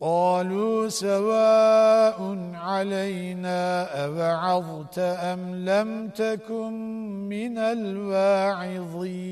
قالوا سواء علينا أبعظت أم لم تكن من الواعظين